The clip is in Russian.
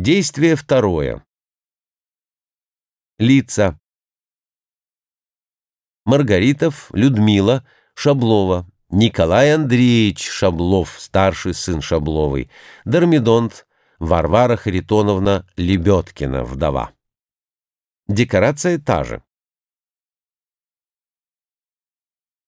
Действие второе. Лица. Маргаритов, Людмила, Шаблова, Николай Андреевич Шаблов, старший сын Шабловой, Дормидонт, Варвара Харитоновна Лебедкина, вдова. Декорация та же.